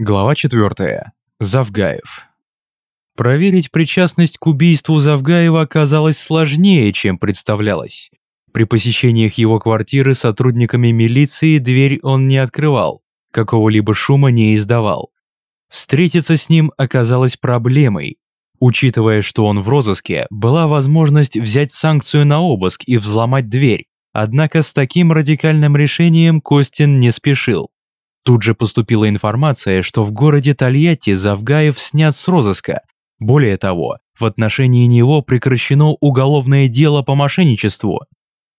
Глава 4. Завгаев. Проверить причастность к убийству Завгаева оказалось сложнее, чем представлялось. При посещениях его квартиры сотрудниками милиции дверь он не открывал, какого-либо шума не издавал. Встретиться с ним оказалось проблемой. Учитывая, что он в розыске, была возможность взять санкцию на обыск и взломать дверь, однако с таким радикальным решением Костин не спешил. Тут же поступила информация, что в городе Тольятти Завгаев снят с розыска. Более того, в отношении него прекращено уголовное дело по мошенничеству.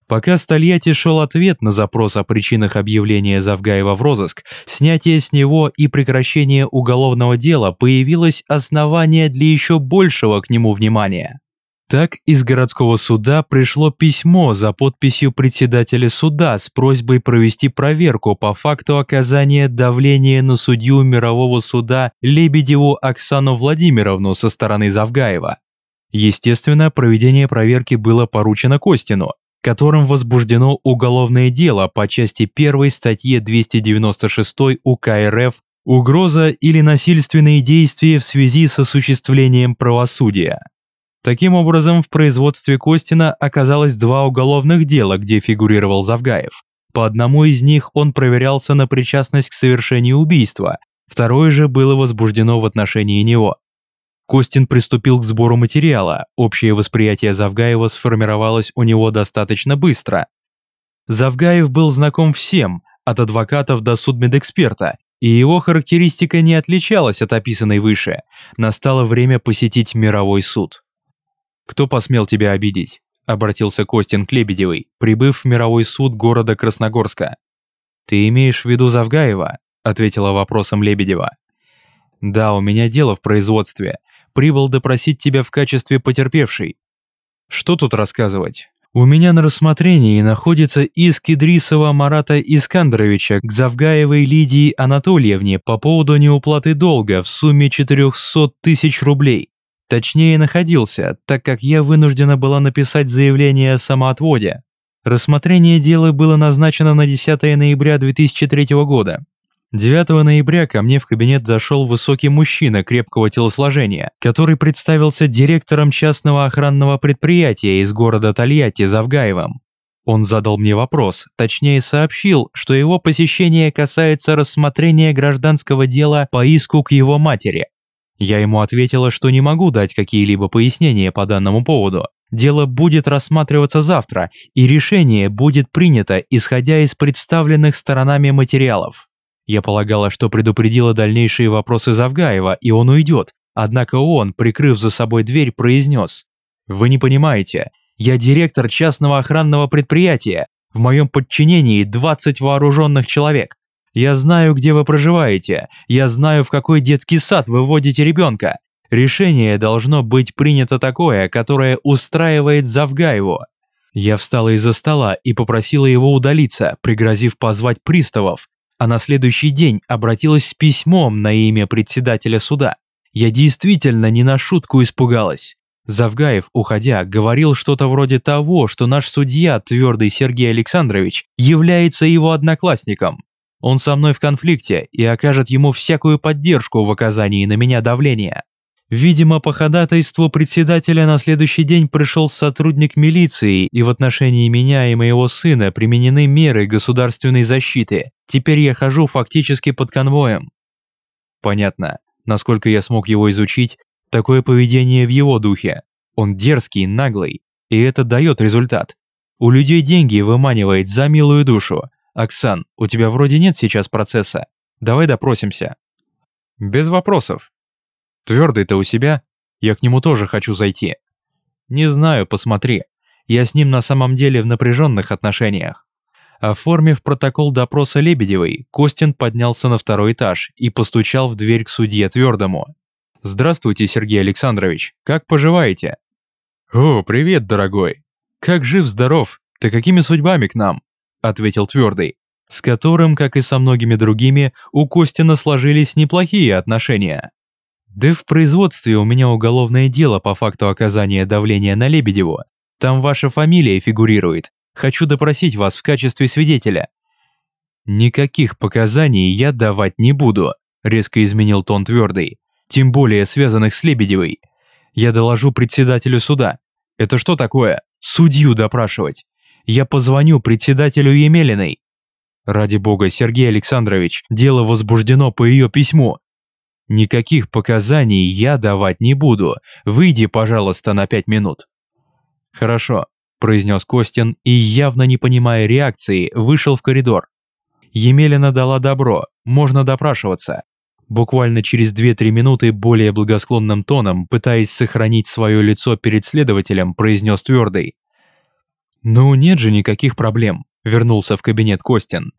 Пока с Тольятти шел ответ на запрос о причинах объявления Завгаева в розыск, снятие с него и прекращение уголовного дела появилось основание для еще большего к нему внимания. Так из городского суда пришло письмо за подписью председателя суда с просьбой провести проверку по факту оказания давления на судью мирового суда Лебедеву Оксану Владимировну со стороны Завгаева. Естественно, проведение проверки было поручено Костину, которым возбуждено уголовное дело по части 1 статьи 296 УК РФ «Угроза или насильственные действия в связи с осуществлением правосудия». Таким образом, в производстве Костина оказалось два уголовных дела, где фигурировал Завгаев. По одному из них он проверялся на причастность к совершению убийства, второе же было возбуждено в отношении него. Костин приступил к сбору материала, общее восприятие Завгаева сформировалось у него достаточно быстро. Завгаев был знаком всем, от адвокатов до судмедэксперта, и его характеристика не отличалась от описанной выше. Настало время посетить мировой суд. «Кто посмел тебя обидеть?» – обратился Костин к Лебедевой, прибыв в мировой суд города Красногорска. «Ты имеешь в виду Завгаева?» – ответила вопросом Лебедева. «Да, у меня дело в производстве. Прибыл допросить тебя в качестве потерпевшей». «Что тут рассказывать?» У меня на рассмотрении находится иск Идрисова Марата Искандровича к Завгаевой Лидии Анатольевне по поводу неуплаты долга в сумме 400 тысяч рублей. Точнее, находился, так как я вынуждена была написать заявление о самоотводе. Рассмотрение дела было назначено на 10 ноября 2003 года. 9 ноября ко мне в кабинет зашел высокий мужчина крепкого телосложения, который представился директором частного охранного предприятия из города Тольятти Завгаевым. Он задал мне вопрос, точнее сообщил, что его посещение касается рассмотрения гражданского дела по иску к его матери. Я ему ответила, что не могу дать какие-либо пояснения по данному поводу. Дело будет рассматриваться завтра, и решение будет принято, исходя из представленных сторонами материалов. Я полагала, что предупредила дальнейшие вопросы Завгаева, и он уйдет. Однако он, прикрыв за собой дверь, произнес. «Вы не понимаете, я директор частного охранного предприятия. В моем подчинении 20 вооруженных человек. Я знаю, где вы проживаете. Я знаю, в какой детский сад вы водите ребенка. Решение должно быть принято такое, которое устраивает Завгаеву. Я встала из-за стола и попросила его удалиться, пригрозив позвать приставов, а на следующий день обратилась с письмом на имя председателя суда. Я действительно не на шутку испугалась. Завгаев, уходя, говорил что-то вроде того, что наш судья, твердый Сергей Александрович, является его одноклассником. Он со мной в конфликте и окажет ему всякую поддержку в оказании на меня давления. Видимо, по ходатайству председателя на следующий день пришел сотрудник милиции, и в отношении меня и моего сына применены меры государственной защиты. Теперь я хожу фактически под конвоем. Понятно. Насколько я смог его изучить, такое поведение в его духе. Он дерзкий, наглый, и это дает результат. У людей деньги выманивает за милую душу, «Оксан, у тебя вроде нет сейчас процесса. Давай допросимся». «Без вопросов». «Твердый-то у себя? Я к нему тоже хочу зайти». «Не знаю, посмотри. Я с ним на самом деле в напряженных отношениях». Оформив протокол допроса Лебедевой, Костин поднялся на второй этаж и постучал в дверь к судье Твердому. «Здравствуйте, Сергей Александрович. Как поживаете?» «О, привет, дорогой. Как жив-здоров? Ты какими судьбами к нам?» Ответил Твердый, с которым, как и со многими другими, у Костина сложились неплохие отношения. Да в производстве у меня уголовное дело по факту оказания давления на Лебедеву. Там ваша фамилия фигурирует. Хочу допросить вас в качестве свидетеля. Никаких показаний я давать не буду, резко изменил тон твердый, тем более связанных с Лебедевой. Я доложу председателю суда. Это что такое? Судью допрашивать. Я позвоню председателю Емелиной. Ради бога, Сергей Александрович, дело возбуждено по ее письму. Никаких показаний я давать не буду. Выйди, пожалуйста, на пять минут. Хорошо, произнес Костин и, явно не понимая реакции, вышел в коридор. Емелина дала добро, можно допрашиваться. Буквально через 2-3 минуты более благосклонным тоном, пытаясь сохранить свое лицо перед следователем, произнес твердый. «Ну нет же никаких проблем», – вернулся в кабинет Костин.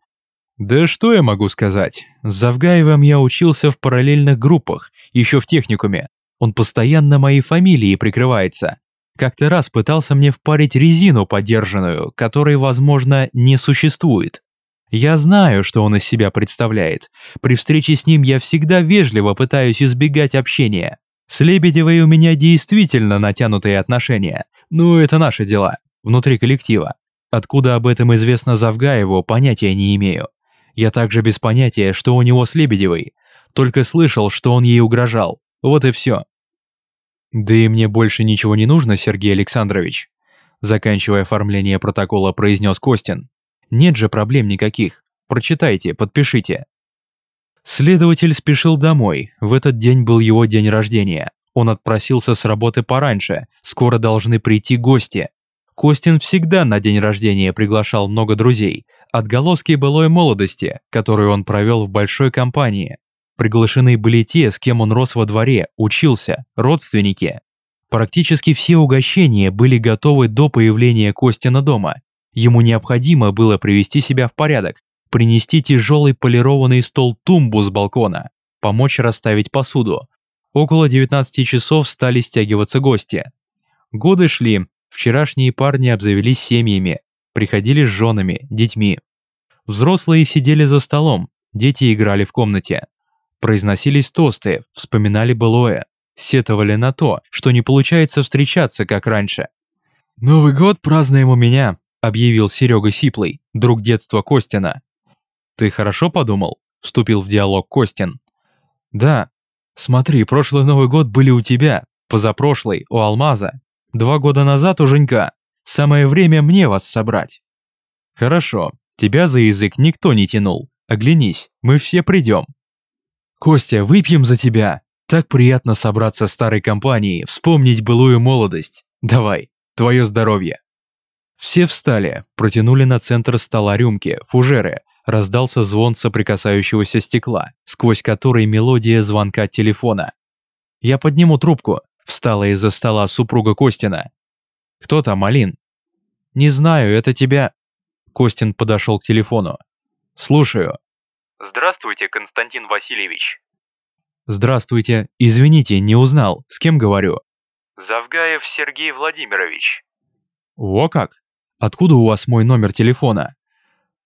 «Да что я могу сказать? С Завгаевым я учился в параллельных группах, еще в техникуме. Он постоянно моей фамилией прикрывается. Как-то раз пытался мне впарить резину подержанную, которой, возможно, не существует. Я знаю, что он из себя представляет. При встрече с ним я всегда вежливо пытаюсь избегать общения. С Лебедевой у меня действительно натянутые отношения. Ну, это наши дела. Внутри коллектива. Откуда об этом известно Завгаеву, понятия не имею. Я также без понятия, что у него с Лебедевой. Только слышал, что он ей угрожал. Вот и все. Да и мне больше ничего не нужно, Сергей Александрович. Заканчивая оформление протокола, произнес Костин. Нет же проблем никаких. Прочитайте, подпишите. Следователь спешил домой. В этот день был его день рождения. Он отпросился с работы пораньше. Скоро должны прийти гости. Костин всегда на день рождения приглашал много друзей. Отголоски былой молодости, которую он провел в большой компании. Приглашены были те, с кем он рос во дворе, учился, родственники. Практически все угощения были готовы до появления Костина дома. Ему необходимо было привести себя в порядок, принести тяжелый полированный стол-тумбу с балкона, помочь расставить посуду. Около 19 часов стали стягиваться гости. Годы шли, вчерашние парни обзавелись семьями, приходили с женами, детьми. Взрослые сидели за столом, дети играли в комнате. Произносились тосты, вспоминали былое, сетовали на то, что не получается встречаться, как раньше. «Новый год празднуем у меня», объявил Серега Сиплый, друг детства Костина. «Ты хорошо подумал?» – вступил в диалог Костин. «Да. Смотри, прошлый Новый год были у тебя, позапрошлый – у Алмаза, два года назад у Женька. Самое время мне вас собрать». «Хорошо, тебя за язык никто не тянул. Оглянись, мы все придем». «Костя, выпьем за тебя. Так приятно собраться старой компанией, вспомнить былую молодость. Давай, твое здоровье». Все встали, протянули на центр стола рюмки, фужеры, раздался звон соприкасающегося стекла, сквозь который мелодия звонка телефона. «Я подниму трубку», – встала из-за стола супруга Костина. «Кто там, Алин?» «Не знаю, это тебя...» Костин подошел к телефону. «Слушаю». «Здравствуйте, Константин Васильевич». «Здравствуйте. Извините, не узнал. С кем говорю?» «Завгаев Сергей Владимирович». «О как! Откуда у вас мой номер телефона?»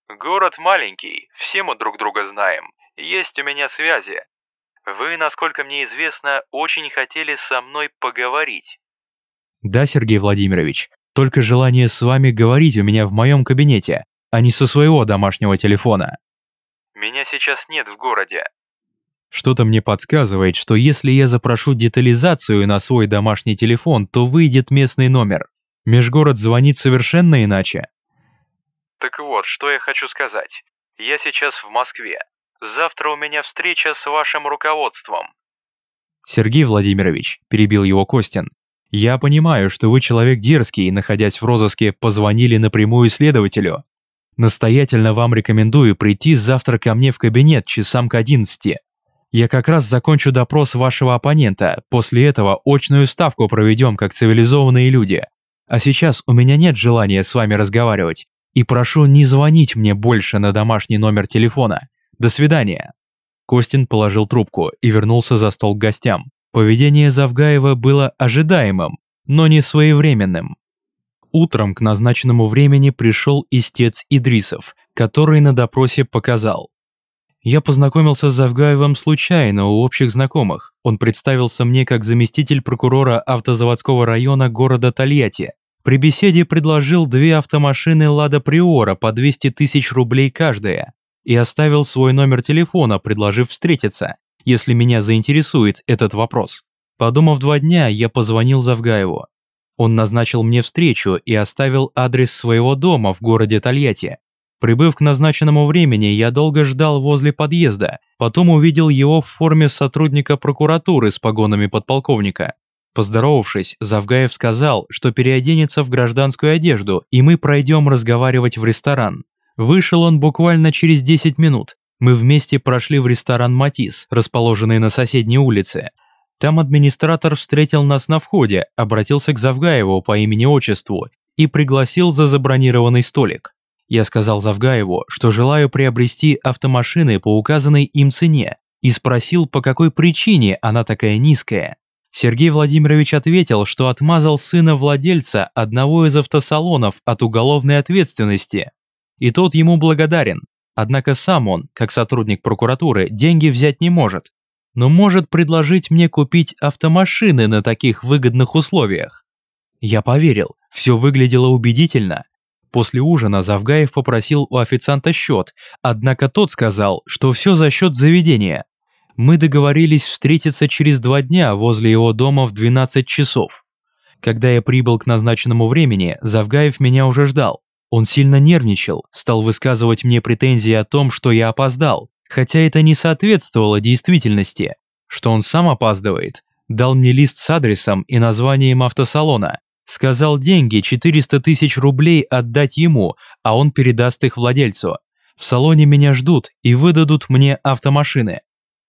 «Город маленький, все мы друг друга знаем. Есть у меня связи. Вы, насколько мне известно, очень хотели со мной поговорить». «Да, Сергей Владимирович, только желание с вами говорить у меня в моем кабинете, а не со своего домашнего телефона». «Меня сейчас нет в городе». Что-то мне подсказывает, что если я запрошу детализацию на свой домашний телефон, то выйдет местный номер. Межгород звонит совершенно иначе. Так вот, что я хочу сказать. Я сейчас в Москве. Завтра у меня встреча с вашим руководством. Сергей Владимирович, перебил его Костин, я понимаю, что вы человек дерзкий, находясь в розыске, позвонили напрямую следователю. Настоятельно вам рекомендую прийти завтра ко мне в кабинет часам к 11. Я как раз закончу допрос вашего оппонента, после этого очную ставку проведем как цивилизованные люди. А сейчас у меня нет желания с вами разговаривать. И прошу не звонить мне больше на домашний номер телефона. До свидания». Костин положил трубку и вернулся за стол к гостям. Поведение Завгаева было ожидаемым, но не своевременным. Утром к назначенному времени пришел истец Идрисов, который на допросе показал. Я познакомился с Завгаевым случайно у общих знакомых. Он представился мне как заместитель прокурора автозаводского района города Тольятти. При беседе предложил две автомашины «Лада Приора» по 200 тысяч рублей каждая и оставил свой номер телефона, предложив встретиться. если меня заинтересует этот вопрос. Подумав два дня, я позвонил Завгаеву. Он назначил мне встречу и оставил адрес своего дома в городе Тольятти. Прибыв к назначенному времени, я долго ждал возле подъезда, потом увидел его в форме сотрудника прокуратуры с погонами подполковника. Поздоровавшись, Завгаев сказал, что переоденется в гражданскую одежду, и мы пройдем разговаривать в ресторан. Вышел он буквально через 10 минут. Мы вместе прошли в ресторан «Матис», расположенный на соседней улице. Там администратор встретил нас на входе, обратился к Завгаеву по имени-отчеству и пригласил за забронированный столик. Я сказал Завгаеву, что желаю приобрести автомашины по указанной им цене и спросил, по какой причине она такая низкая. Сергей Владимирович ответил, что отмазал сына владельца одного из автосалонов от уголовной ответственности. И тот ему благодарен. Однако сам он, как сотрудник прокуратуры, деньги взять не может. Но может предложить мне купить автомашины на таких выгодных условиях. Я поверил, все выглядело убедительно. После ужина Завгаев попросил у официанта счет, однако тот сказал, что все за счет заведения. Мы договорились встретиться через два дня возле его дома в 12 часов. Когда я прибыл к назначенному времени, Завгаев меня уже ждал. Он сильно нервничал, стал высказывать мне претензии о том, что я опоздал, хотя это не соответствовало действительности, что он сам опаздывает. Дал мне лист с адресом и названием автосалона. Сказал деньги 400 тысяч рублей отдать ему, а он передаст их владельцу. В салоне меня ждут и выдадут мне автомашины.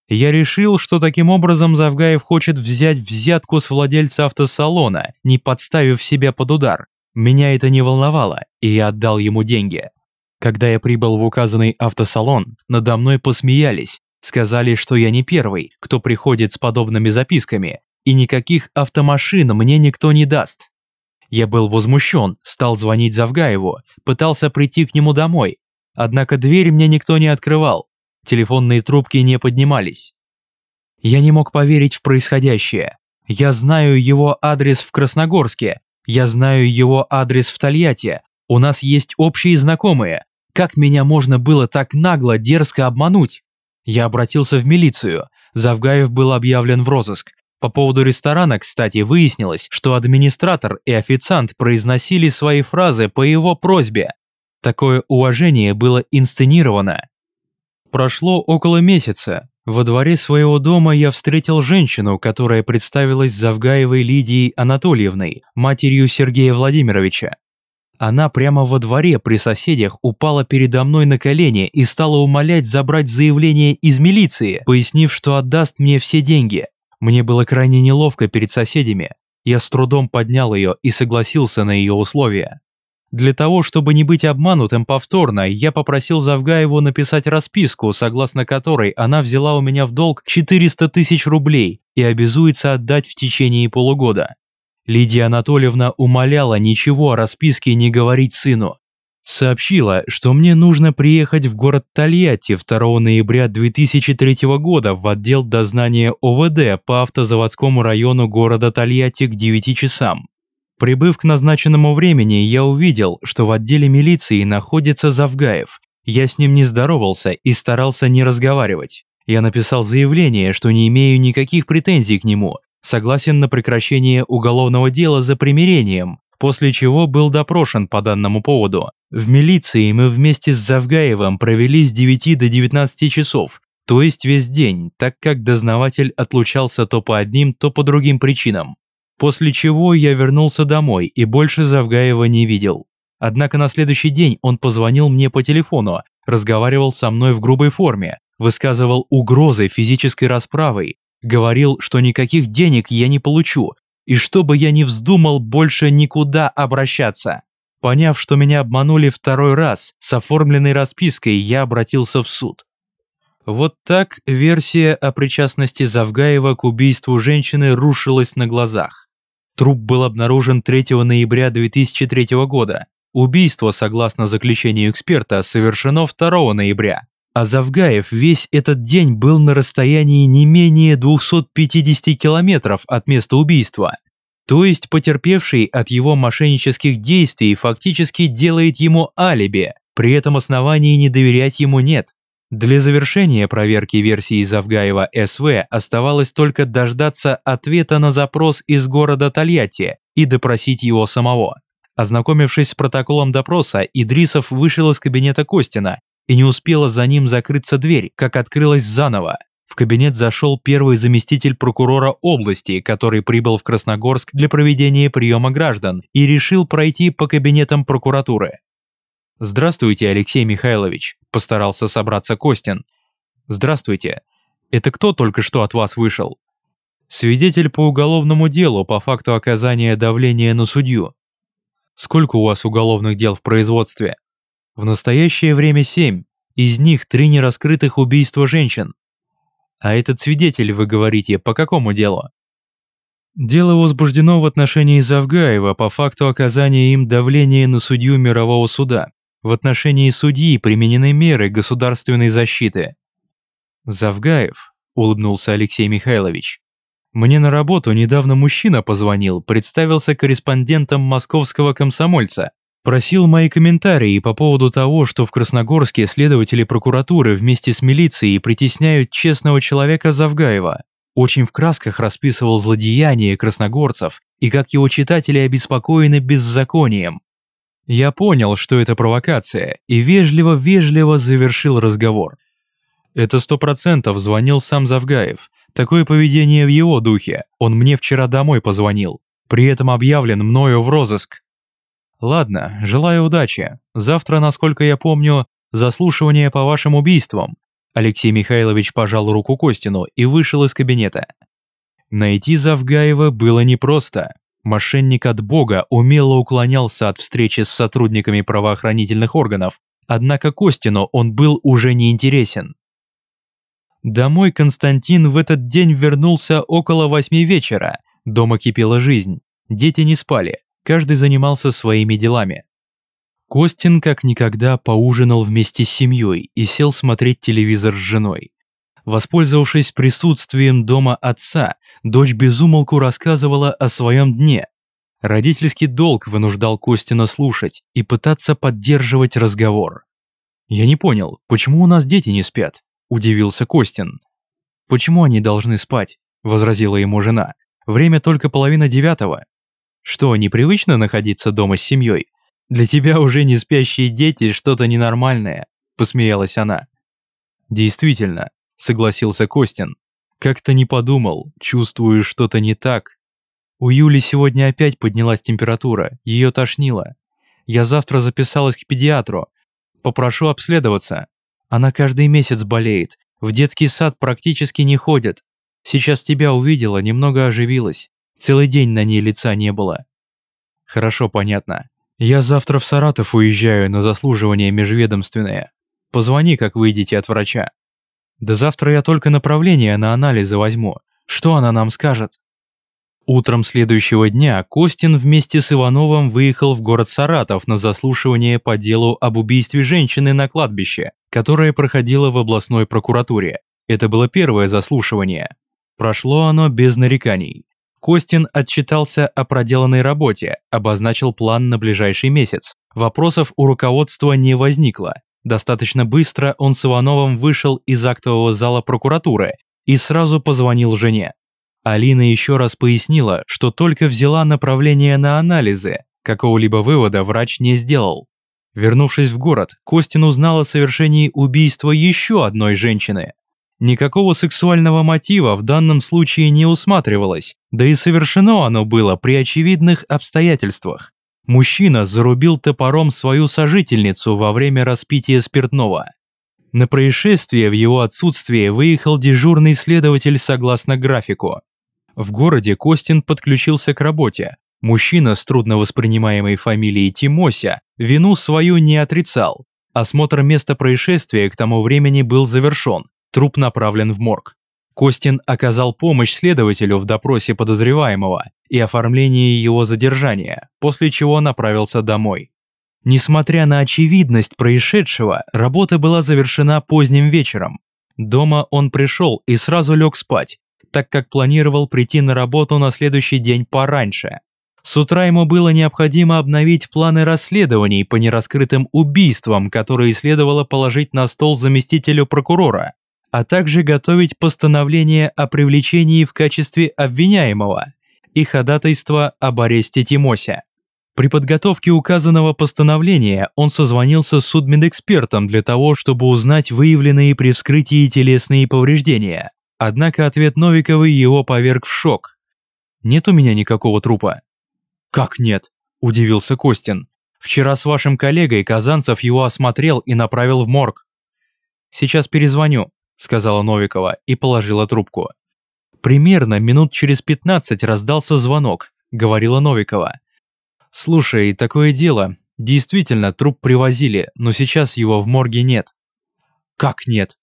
Я решил, что таким образом Завгаев хочет взять взятку с владельца автосалона, не подставив себя под удар. Меня это не волновало, и я отдал ему деньги. Когда я прибыл в указанный автосалон, надо мной посмеялись, сказали, что я не первый, кто приходит с подобными записками, и никаких автомашин мне никто не даст. Я был возмущен, стал звонить Завгаеву, пытался прийти к нему домой, однако дверь мне никто не открывал, Телефонные трубки не поднимались. Я не мог поверить в происходящее. Я знаю его адрес в Красногорске. Я знаю его адрес в Тольятти. У нас есть общие знакомые. Как меня можно было так нагло, дерзко обмануть? Я обратился в милицию. Завгаев был объявлен в розыск. По поводу ресторана, кстати, выяснилось, что администратор и официант произносили свои фразы по его просьбе. Такое уважение было инсценировано. Прошло около месяца. Во дворе своего дома я встретил женщину, которая представилась Завгаевой Лидией Анатольевной, матерью Сергея Владимировича. Она прямо во дворе при соседях упала передо мной на колени и стала умолять забрать заявление из милиции, пояснив, что отдаст мне все деньги. Мне было крайне неловко перед соседями. Я с трудом поднял ее и согласился на ее условия. Для того, чтобы не быть обманутым повторно, я попросил Завгаеву написать расписку, согласно которой она взяла у меня в долг 400 тысяч рублей и обязуется отдать в течение полугода. Лидия Анатольевна умоляла ничего о расписке не говорить сыну. Сообщила, что мне нужно приехать в город Тольятти 2 ноября 2003 года в отдел дознания ОВД по автозаводскому району города Тольятти к 9 часам. Прибыв к назначенному времени, я увидел, что в отделе милиции находится Завгаев. Я с ним не здоровался и старался не разговаривать. Я написал заявление, что не имею никаких претензий к нему, согласен на прекращение уголовного дела за примирением, после чего был допрошен по данному поводу. В милиции мы вместе с Завгаевым провели с 9 до 19 часов, то есть весь день, так как дознаватель отлучался то по одним, то по другим причинам. После чего я вернулся домой и больше Завгаева не видел. Однако на следующий день он позвонил мне по телефону, разговаривал со мной в грубой форме, высказывал угрозы физической расправой, говорил, что никаких денег я не получу, и чтобы я не вздумал больше никуда обращаться. Поняв, что меня обманули второй раз, с оформленной распиской я обратился в суд. Вот так версия о причастности Завгаева к убийству женщины рушилась на глазах. Труп был обнаружен 3 ноября 2003 года. Убийство, согласно заключению эксперта, совершено 2 ноября. А Завгаев весь этот день был на расстоянии не менее 250 километров от места убийства. То есть потерпевший от его мошеннических действий фактически делает ему алиби, при этом оснований не доверять ему нет. Для завершения проверки версии Завгаева СВ оставалось только дождаться ответа на запрос из города Тольятти и допросить его самого. Ознакомившись с протоколом допроса, Идрисов вышел из кабинета Костина, и не успела за ним закрыться дверь, как открылась заново. В кабинет зашел первый заместитель прокурора области, который прибыл в Красногорск для проведения приема граждан и решил пройти по кабинетам прокуратуры. «Здравствуйте, Алексей Михайлович», – постарался собраться Костин. «Здравствуйте. Это кто только что от вас вышел?» «Свидетель по уголовному делу по факту оказания давления на судью». «Сколько у вас уголовных дел в производстве?» «В настоящее время семь. Из них три нераскрытых убийства женщин». «А этот свидетель, вы говорите, по какому делу?» Дело возбуждено в отношении Завгаева по факту оказания им давления на судью мирового суда. В отношении судьи применены меры государственной защиты. Завгаев, улыбнулся Алексей Михайлович. Мне на работу недавно мужчина позвонил, представился корреспондентом московского комсомольца. Просил мои комментарии по поводу того, что в Красногорске следователи прокуратуры вместе с милицией притесняют честного человека Завгаева. Очень в красках расписывал злодеяния красногорцев и как его читатели обеспокоены беззаконием. Я понял, что это провокация, и вежливо-вежливо завершил разговор. Это сто процентов звонил сам Завгаев. Такое поведение в его духе. Он мне вчера домой позвонил. При этом объявлен мною в розыск. Ладно, желаю удачи. Завтра, насколько я помню, заслушивание по вашим убийствам. Алексей Михайлович пожал руку Костину и вышел из кабинета. Найти Завгаева было непросто. Мошенник от бога умело уклонялся от встречи с сотрудниками правоохранительных органов, однако Костину он был уже не интересен. Домой Константин в этот день вернулся около восьми вечера. Дома кипела жизнь. Дети не спали, каждый занимался своими делами. Костин как никогда поужинал вместе с семьей и сел смотреть телевизор с женой. Воспользовавшись присутствием дома отца, дочь безумолку рассказывала о своем дне. Родительский долг вынуждал Костина слушать и пытаться поддерживать разговор. «Я не понял, почему у нас дети не спят?» – удивился Костин. «Почему они должны спать?» – возразила ему жена. «Время только половина девятого. Что, непривычно находиться дома с семьей? Для тебя уже не спящие дети что-то ненормальное», – посмеялась она. «Действительно, согласился Костин. Как-то не подумал, чувствую что-то не так. У Юли сегодня опять поднялась температура, ее тошнило. Я завтра записалась к педиатру. Попрошу обследоваться. Она каждый месяц болеет, в детский сад практически не ходит. Сейчас тебя увидела, немного оживилась. Целый день на ней лица не было. Хорошо, понятно. Я завтра в Саратов уезжаю на заслуживание межведомственное. Позвони, как выйдете от врача. Да завтра я только направление на анализы возьму. Что она нам скажет? Утром следующего дня Костин вместе с Ивановым выехал в город Саратов на заслушивание по делу об убийстве женщины на кладбище, которое проходило в областной прокуратуре. Это было первое заслушивание. Прошло оно без нареканий. Костин отчитался о проделанной работе, обозначил план на ближайший месяц. Вопросов у руководства не возникло. Достаточно быстро он с Ивановым вышел из актового зала прокуратуры и сразу позвонил жене. Алина еще раз пояснила, что только взяла направление на анализы, какого-либо вывода врач не сделал. Вернувшись в город, Костин узнал о совершении убийства еще одной женщины. Никакого сексуального мотива в данном случае не усматривалось, да и совершено оно было при очевидных обстоятельствах. Мужчина зарубил топором свою сожительницу во время распития спиртного. На происшествие в его отсутствие выехал дежурный следователь согласно графику. В городе Костин подключился к работе. Мужчина с трудно воспринимаемой фамилией Тимося вину свою не отрицал. Осмотр места происшествия к тому времени был завершен, труп направлен в морг. Костин оказал помощь следователю в допросе подозреваемого и оформлении его задержания, после чего направился домой. Несмотря на очевидность происшедшего, работа была завершена поздним вечером. Дома он пришел и сразу лег спать, так как планировал прийти на работу на следующий день пораньше. С утра ему было необходимо обновить планы расследований по нераскрытым убийствам, которые следовало положить на стол заместителю прокурора, а также готовить постановление о привлечении в качестве обвиняемого и ходатайство об аресте Тимося. При подготовке указанного постановления он созвонился с судмедэкспертом для того, чтобы узнать выявленные при вскрытии телесные повреждения. Однако ответ Новиковой его поверг в шок. «Нет у меня никакого трупа». «Как нет?» – удивился Костин. «Вчера с вашим коллегой Казанцев его осмотрел и направил в морг». «Сейчас перезвоню», – сказала Новикова и положила трубку. Примерно минут через пятнадцать раздался звонок, говорила Новикова. «Слушай, такое дело. Действительно, труп привозили, но сейчас его в морге нет». «Как нет?»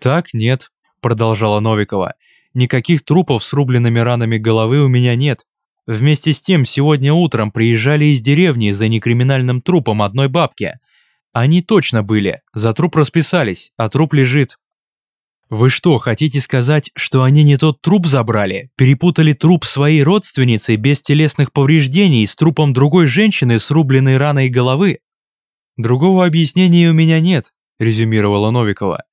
«Так нет», – продолжала Новикова. «Никаких трупов с рубленными ранами головы у меня нет. Вместе с тем, сегодня утром приезжали из деревни за некриминальным трупом одной бабки. Они точно были, за труп расписались, а труп лежит. Вы что, хотите сказать, что они не тот труп забрали, перепутали труп своей родственницы без телесных повреждений с трупом другой женщины с рубленной раной головы? Другого объяснения у меня нет, резюмировала Новикова.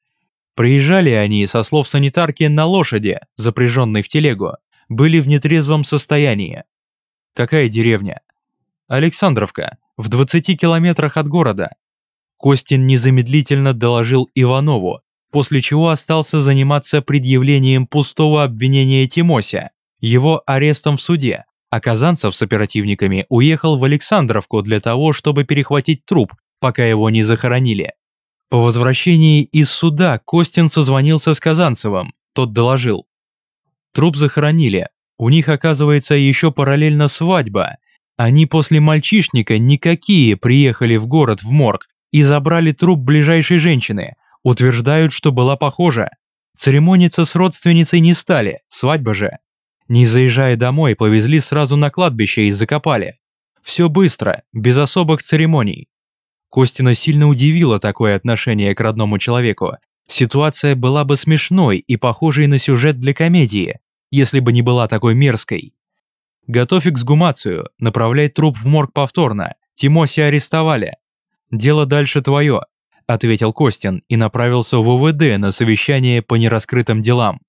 Приезжали они, со слов санитарки, на лошади, запряженной в телегу были в нетрезвом состоянии. Какая деревня? Александровка, в 20 километрах от города. Костин незамедлительно доложил Иванову, после чего остался заниматься предъявлением пустого обвинения Тимося, его арестом в суде, а Казанцев с оперативниками уехал в Александровку для того, чтобы перехватить труп, пока его не захоронили. По возвращении из суда Костин созвонился с Казанцевым, тот доложил. Труп захоронили. У них, оказывается, еще параллельно свадьба. Они после мальчишника никакие приехали в город в морг и забрали труп ближайшей женщины. Утверждают, что была похожа. Церемониться с родственницей не стали, свадьба же. Не заезжая домой, повезли сразу на кладбище и закопали. Все быстро, без особых церемоний. Костина сильно удивило такое отношение к родному человеку. Ситуация была бы смешной и похожей на сюжет для комедии, если бы не была такой мерзкой. Готовь эксгумацию, направляй труп в морг повторно. Тимоси арестовали. Дело дальше твое, ответил Костин и направился в УВД на совещание по нераскрытым делам.